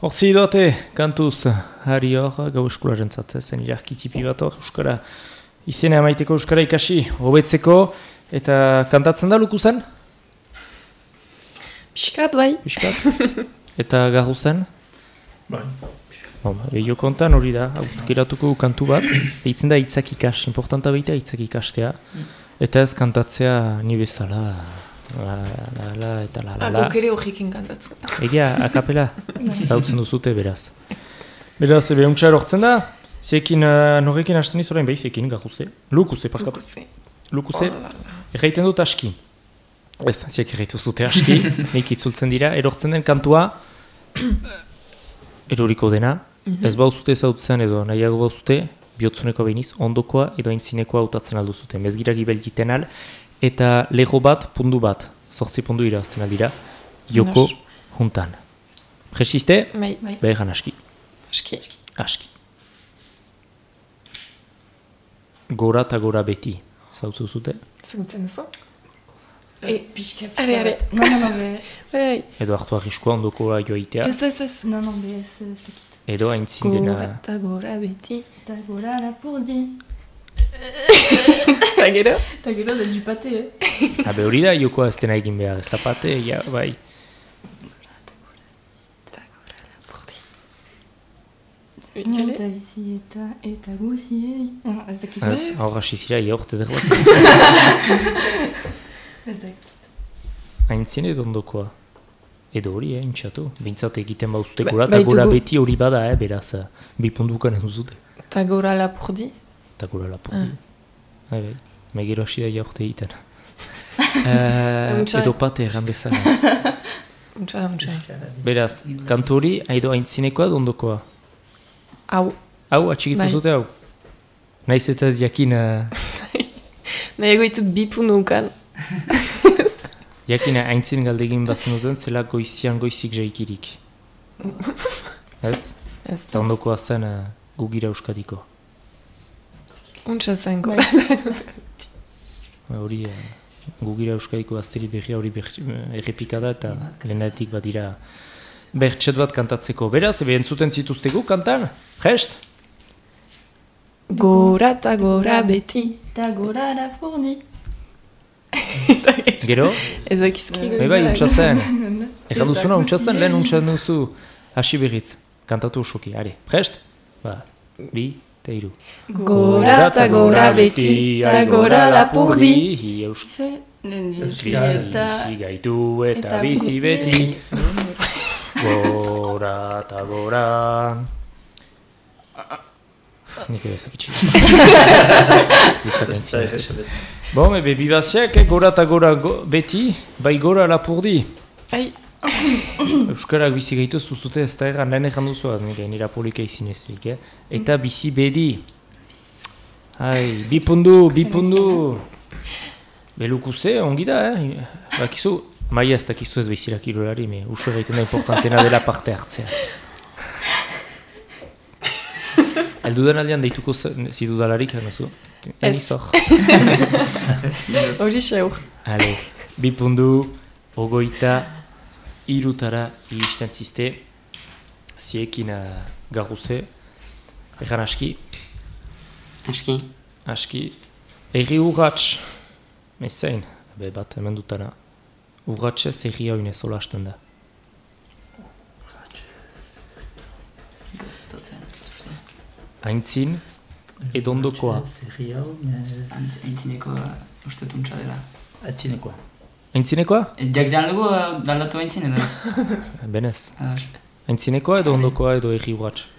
Hortzi doate, kantuz, hari hor, gau eskolaren zatzen, zen irarki tipi bat hor, euskara, izena amaiteko euskara ikasi, hobetzeko, eta kantatzen da luku zen? Piskat, bai. Piskat. Eta garru zen? Bai. Eio kontan hori da, geratuko kantu bat, deitzen da hitzak ikas, importanta baita hitzak ikastea, eta ez kantatzea ni bezala, la, la, la, eta la, la, la. Aguk ere horrekin kantatzen. Egia, akapela, zautzen duzute beraz. Beraz, ebe untsa erortzen da, zekin, uh, norrekin hasten izorain behi, zekin, garruze, lukuze, paskatu. Lukuze, erraiten dut aski. Ez, ziak erraitu zute aski, nik itzultzen dira, erortzen den kantua, eroriko dena, Mhm. ez bauzute zautzen edo nahiago bauzute, bihotzuneko behiniz, ondokoa edo aintzinekoa hautatzen aldu zuten, mezgira gibel jiten al, eta lego bat, pundu bat, zortzi pundu irazten aldira, joko Nos. juntan. Presiste? Bai, bai. Aski. Aski. Aski. Gora eta gora beti, zautzu zute? Zagutzen duzu? E, Piskat. Are, are. Non, non, non, be... Bai. Edo hartu arriskoa ondokoa joitea. Ez, ez, ez. Non, non, be, ez, ez dakit. Edo aintzin Gora dena... eta gora beti. Ta gora lapurdi. Ta gero? Ta gero, da du pate, eh? Habe hori da jokoa ez dena egin behar, ez da pate, ja, bai. Eta bizi eta eta guziei. Ah, Ez dakit. Ez, aurra sizira, jaurte der bat. Ez dakit. Aintzin edo ondokoa. Edo hori, eh, intxatu. Bintzat egiten bauzute Ba- gora, eta baitugu- gora beti hori bada, eh, beraz, eh, bi pundukan ez duzute. Ta gora lapurdi. Eta gora lapurdi. Bai, bai, megero hasi da jaurte egiten. Eh, Untsa- edo pate erran bezala. Untsa, untsa. Beraz, kantu hori, edo aintzinekoa edo ondokoa? Hau. Hau, atxikitzu Bai. zute hau? Naiz eta ez jakin, uh, Nahiago ditut bi pundukan. jakin aintzin galdegin bazen duten, zela goizian goizik jaikirik. ez? Ez Eta ondokoa zen uh, gugira euskadiko. Untsa zen. Ba, Hori, uh, gugira euskadiko azteri berria hori errepikada eta lehenetik bat dira bertxet bat kantatzeko. Beraz, ebe entzuten zituztegu kantan? Gest? Gora eta gora beti. Ta gora lapurdi. Gero? Ez dakizki. Bai, bai, untsa zen. Egan duzuna, untsa zen, lehen untsa duzu. Hasi berriz, kantatu usoki, are. Prest? Ba, bi, eta iru. Gora eta gora beti, eta gora lapurdi. Hi, eusk... Fe... Bizi, Eta... bizi gaitu eta Gora eta gora... Nik ere zakitxi. Ditzaten zin. Bon, ebe, bibaziak, eh, gora eta gora go, beti, bai gora lapurdi. Ai. Euskarak bizi gaitu zuzute ez da erran, lehen erran duzu, nire nira polika izin ezik, eh? Eta bizi bedi. Ai, bipundu, bipundu. Belukuze, ongi da, eh? Bakizu, maia ez dakizu ez behizirak kirolari, me uso gaiten da importantena dela parte hartzea. Eldudan aldean deituko z- zidudalarik, hanazu? Enizor. Hori xeur. Ale, bi pundu, ogoita, irutara iristen ziste, ziekin uh, garruze, egan aski. Aski. Aski. Erri urratx, mezain, be bat hemen dutana. Urratxe zerri hau inezola hasten da. Haintzin, edondokoa. Zerri hau Haintzineko ustetuntza dela. Haintzinekoa. Haintzinekoa? Jak dalgo, dalatu haintzin edo ez. Benez. Haintzinekoa edo ondokoa edo egi urratxe.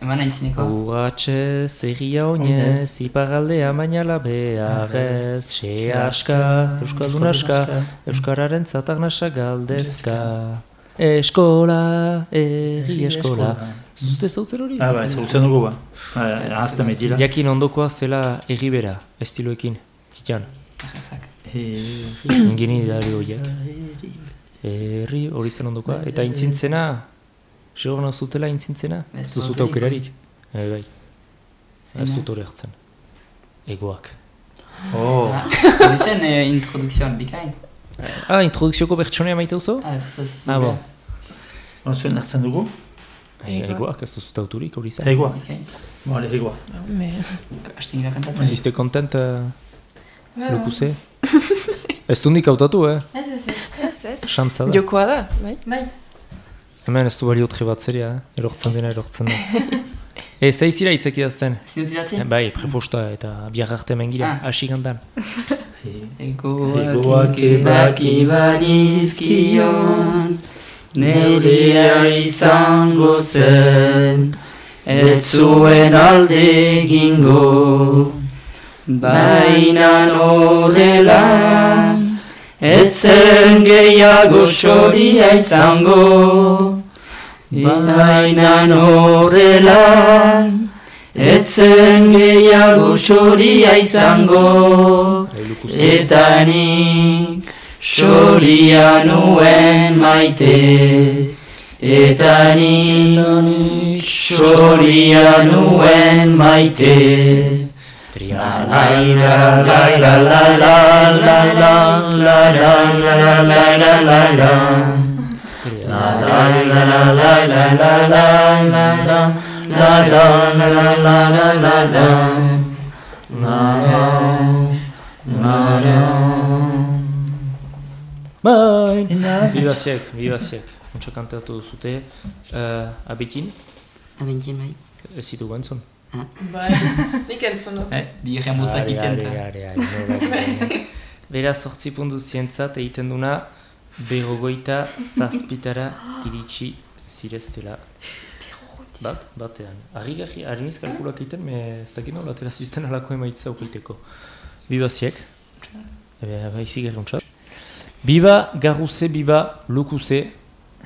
Eman aintzineko. Urratxe, zerria oinez, iparaldea mainala beharrez, xe aska, euskaldun aska, euskararen zatarnasa galdezka. Eskola, erri eskola. Zuzute zautzen hori? Ah, bai, zautzen dugu ba. Ah, Azte metila. Jakin ondokoa zela erri bera, estiloekin, txitan. Ajazak. Ingini dari horiek. Herri hori zen ondokoa. Eta intzintzena, segur nahi zutela intzintzena? Ez dut aukerarik? Bai, bai. Ez dut hori hartzen. Egoak. Oh. Hori zen eh, introdukzioan bikain. Ah, introdukzioko bertsonea maite duzu? Ah, ez ez. Ah, bon. Onzuen hartzen dugu? Egoak, ez duzut auturik hori zen. Egoak. Allez, egoak. Hasten gira kantatzen. Ziste kontent lukuze? Ez dundik hautatu, eh? Ez, ez, ez. Ez, ez. Xantza da. Jokoa da, bai. Bai. Hemen ez du balio tre bat zeria, eh? erortzen dena erortzen da. E, zaizira hitzek idazten? Zinut idatzi? Eh, Bai, prefosta eta biar arte mengira, Ah. hasi gandan. Egoak ebaki banizkion, neurea izango zen, ez zuen alde egingo. Baina horrela, ez zen gehiago xoria izango. Baina horrela, ez zen gehiago xoria izango. Eta nik xoria nuen maite Eta nik xoria nuen maite La la la la la la la la la la la la la la Bai! Bibaziek, bibaziek. Untsa kantatu duzute. Uh, abetin, Abentzien bai. ez zitu gantzun. Bai. Nik entzun dut. Eh, bi egin motzak Are, iten. bai. Beraz, sortzi puntu zientzat egiten duna, berrogoita zazpitara iritsi zireztela. Bat, batean. Arri gaji, arri niz kalkulak egiten, me ez dakit nola, atera zizten alako emaitza ukaiteko. Biba ziek. Ebe, baizi gerruntza. Biba garruze, biba lukuze.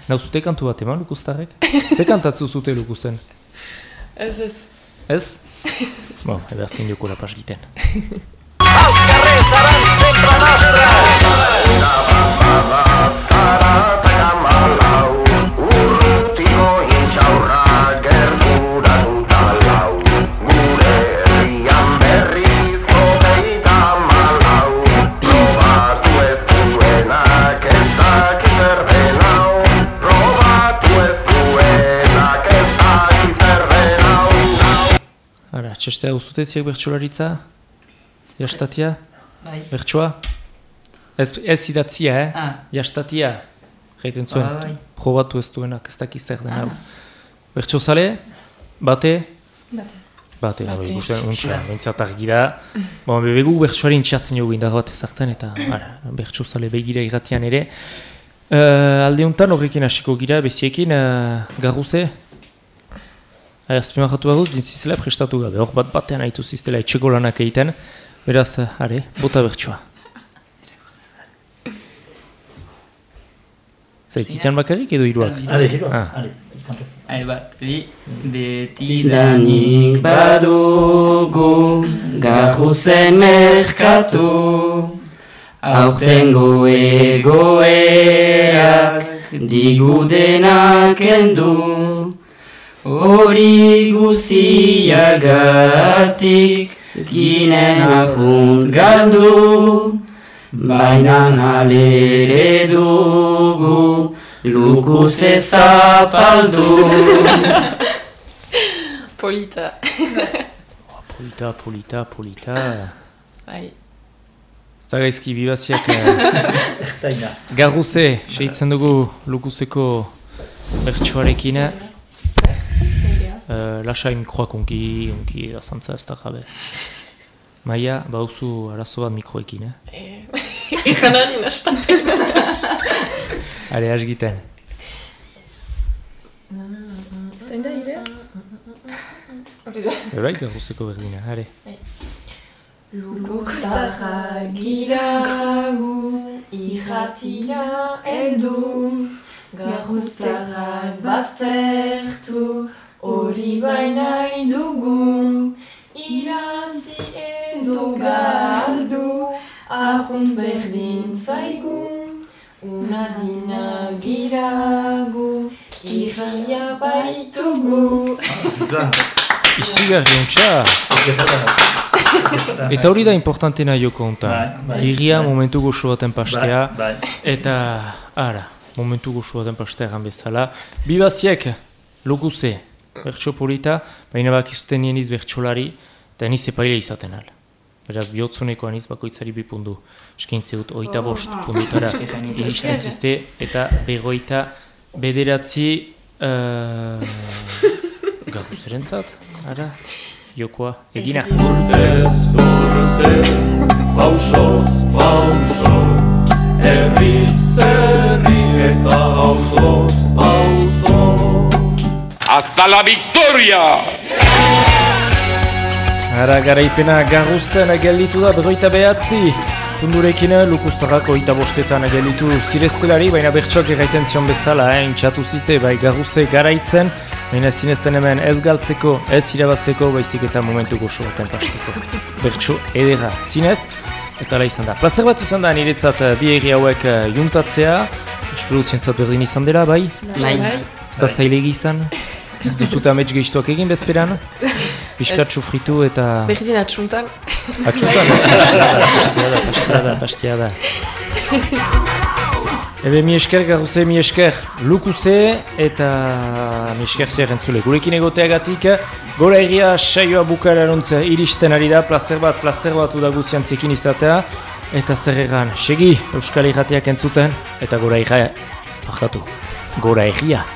Nauzute kantu bat eman, lukuztarrek? Ze kantatzu zute lukuzen? Ez, ez. Ez? Bo, ebe azken joko lapas giten. Ara, txestea uzute ziek bertxolaritza? Jastatia? Bai. Bertsoa? Ez, ez idatzia, eh? Ah. Jastatia. Jaiten zuen. Bai, bai. Probatu ez duenak, ez dakiz zer den hau. Bertso zale? Bate? Bate. Bate, Bate. Bate. ikusten, untxa, bintzat argira. Bon, bebegu bertsoaren txatzen jogu indar bat ezartan, eta ara, bertso zale begira irratian ere. Uh, alde honetan horrekin hasiko gira, beziekin, uh, garruze? Azpimarratu behar dut, dintzizela prestatu gabe, hor bat batean haitu ziztela etxeko lanak egiten, beraz, are, bota bertsoa. Zer, titan bakarrik edo hiruak? Ale, hiruak, Ah. Hai bat, bi, beti Danik badugu garruzen merkatu. Aurtengo egoerak digudenak endu Hori guziagatik ginen ahunt galdu Baina alere dugu lukuze zapaldu Polita. Polita, polita, polita. Bai. Zta gaizki, bibaziak uh, garruze, seitzen dugu lukuzeko bertsoarekin. Uh, lasai mikroak unki, unki edazantza ez da jabe. Maia, bauzu arazo bat mikroekin, eh? Eh, Egan hori nastapen. Are, asgiten. Zein da irea? Hori da. Bai, garruzeko berdina, are. Lukustarra giragu, irratira eldu, garruztarrak baztertu, hori baina dugu, irazi edo galdu, ahunt berdin zaigu, unadina giragu, irria baitugu. Izi garriuntza! Eta hori da importantena joko hontan. Bai, bai, Iria bai. momentu goxo baten pastea. Bai. Eta, ara, momentu goxo baten pastea egan bezala. Bibaziek, loguze, bertso polita, baina bakizuten nieniz bertsolari, eta niz epaile izaten al. Beraz, bihotzuneko aniz bakoitzari bi pundu. Eskaintze dut, oita bost pundutara iristen ziste, eta berroita bederatzi uh, garruzeren zat, ara, jokoa, egina. Urtez urte, pausoz pauso, herriz herri eta auzoz auzo. Hasta la victoria! Ara garaipena garruzen gelditu da berroita behatzi. Pundurekin lukustarrak oita bostetan gelditu zireztelari, baina bertsoak erraiten zion bezala, eh, intxatu zizte, bai garruze garaitzen, baina zinezten hemen ez galtzeko, ez irabazteko, baizik eta momentu goxo baten pasteko. Bertso edera zinez, eta ala izan da. Plazer bat izan da niretzat eh, bi erri hauek eh, juntatzea, espero zientzat berdin izan dela, bai? Bai. Ez da zailegi izan? Ez duzut amets gehiztuak egin bezperan? Piskatxu fritu eta... Berdin atxuntan. Atxutan, ez pastia da, pastia da, pastia da, pastia da. Ebe mi esker, garruze mi esker, lukuze eta mi esker zer entzule. Gurekin egoteagatik, gora egia saioa bukararuntz iristen ari da, placer bat, placer bat da guziantziekin izatea. Eta zer egan, segi Euskal Irratiak entzuten, eta gora egia, bakatu, gora egia.